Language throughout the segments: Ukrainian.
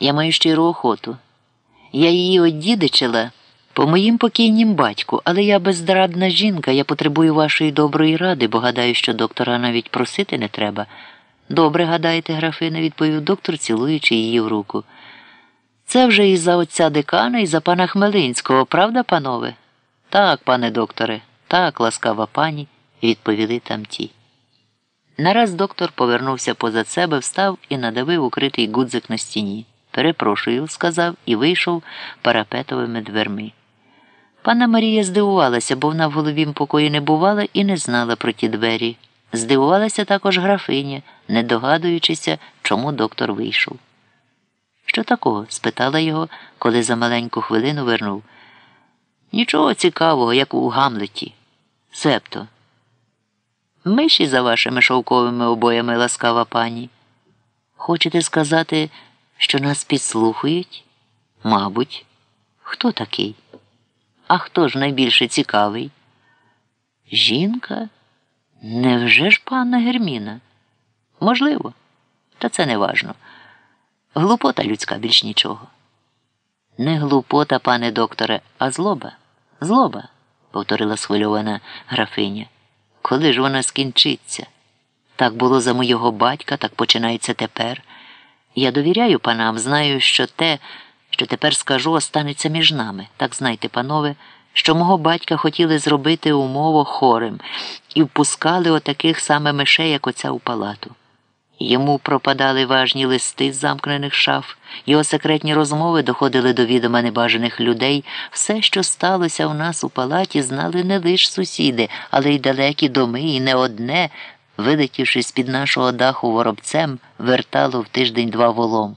Я маю щиру охоту. Я її оддідичила по моїм покійнім батьку, але я бездрадна жінка, я потребую вашої доброї ради, бо гадаю, що доктора навіть просити не треба. Добре гадаєте, графине, відповів доктор, цілуючи її в руку. Це вже і за отця декана, і за пана Хмелинського, правда, панове? Так, пане докторе, так, ласкава пані, відповіли тамті. Нараз доктор повернувся позад себе, встав і надавив укритий гудзик на стіні. Перепрошую, сказав і вийшов парапетовими дверми. Пана Марія здивувалася, бо вона в головім покої не бувала і не знала про ті двері. Здивувалася також графиня, не догадуючися, чому доктор вийшов. Що такого? спитала його, коли за маленьку хвилину вернув. Нічого цікавого, як у Гамлеті. Септо. Миші за вашими шовковими обоями ласкава пані. Хочете сказати, що нас підслухають? Мабуть, хто такий? А хто ж найбільше цікавий? Жінка? Невже ж панна Герміна? Можливо, та це не важно. Глупота людська більш нічого. Не глупота, пане докторе, а злоба. Злоба, повторила схвильована графиня. Коли ж вона скінчиться? Так було за моєго батька, так починається тепер. Я довіряю панам, знаю, що те, що тепер скажу, останеться між нами. Так знайте, панове, що мого батька хотіли зробити умово хорем і впускали отаких саме мишей, як оця у палату. Йому пропадали важні листи з замкнених шаф, його секретні розмови доходили до відома небажаних людей. Все, що сталося у нас у палаті, знали не лише сусіди, але й далекі доми, і не одне, вилетівши з під нашого даху воробцем, вертало в тиждень два волом.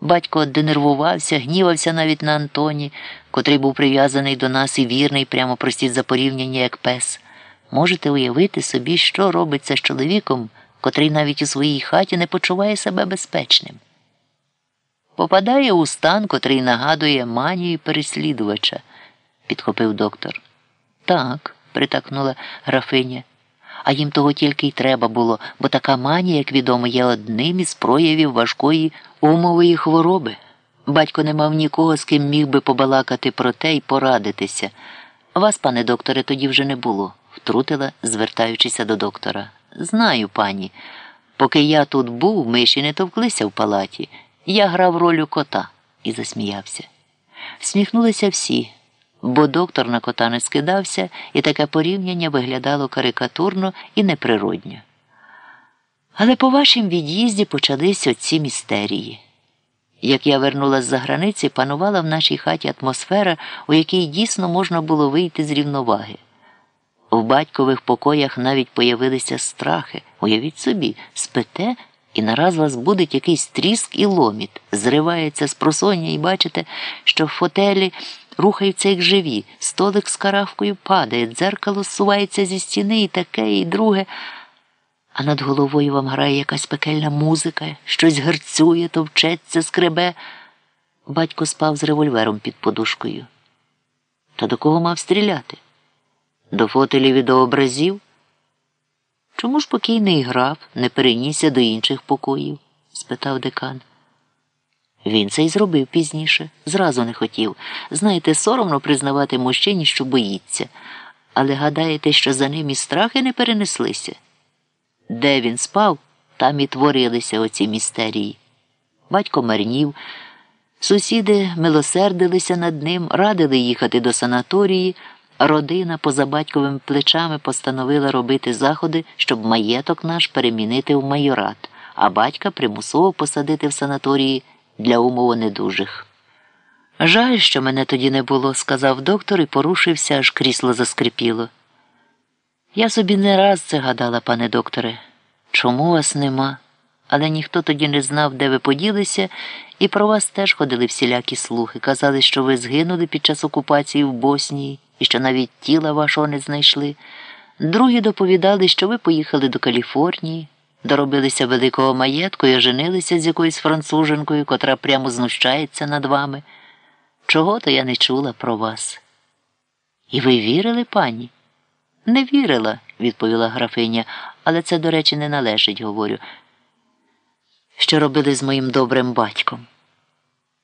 Батько денервувався, гнівався навіть на Антоні, котрий був прив'язаний до нас і вірний, прямо простіть за порівняння, як пес. Можете уявити собі, що робиться з чоловіком, котрий навіть у своїй хаті не почуває себе безпечним. Попадає у стан, котрий нагадує манію переслідувача, підхопив доктор. Так, притакнула графиня. А їм того тільки й треба було, бо така манія, як відомо, є одним із проявів важкої умової хвороби. Батько не мав нікого, з ким міг би побалакати про те й порадитися. Вас, пане докторе, тоді вже не було, втрутила, звертаючися до доктора. Знаю, пані. Поки я тут був, миші не товклися в палаті. Я грав роль кота і засміявся. Сміхнулися всі, бо доктор на кота не скидався, і таке порівняння виглядало карикатурно і неприродньо. Але по вашім від'їзді почалися оці містерії. Як я вернулась з за границі, панувала в нашій хаті атмосфера, у якій дійсно можна було вийти з рівноваги. В батькових покоях навіть появилися страхи. Уявіть собі, спите, і нараз вас буде якийсь тріск і ломіт, зривається з просоння, і бачите, що в фотелі рухаються як живі, столик з каравкою падає, дзеркало зсувається зі стіни і таке, і друге. А над головою вам грає якась пекельна музика, щось герцює, товчеться, скребе. Батько спав з револьвером під подушкою. Та до кого мав стріляти? До фотелів і до образів? Чому ж покійний граф не перенісся до інших покоїв? спитав декан. Він це й зробив пізніше, зразу не хотів. Знаєте, соромно признавати мужчині, що боїться, але гадаєте, що за ним і страхи не перенеслися? Де він спав, там і творилися оці містерії. Батько марнів, сусіди милосердилися над ним, радили їхати до санаторії. Родина поза батьковими плечами постановила робити заходи, щоб маєток наш перемінити в майорат, а батька примусово посадити в санаторії для умово недужих. Жаль, що мене тоді не було, сказав доктор і порушився, аж крісло заскрипіло. Я собі не раз це гадала, пане докторе, чому вас нема? Але ніхто тоді не знав, де ви поділися, і про вас теж ходили всілякі слухи. Казали, що ви згинули під час окупації в Боснії і що навіть тіла вашого не знайшли. Другі доповідали, що ви поїхали до Каліфорнії, доробилися великого маєтку і оженилися з якоюсь француженкою, котра прямо знущається над вами. Чого то я не чула про вас. І ви вірили, пані? Не вірила, відповіла графиня, але це, до речі, не належить, говорю. Що робили з моїм добрим батьком?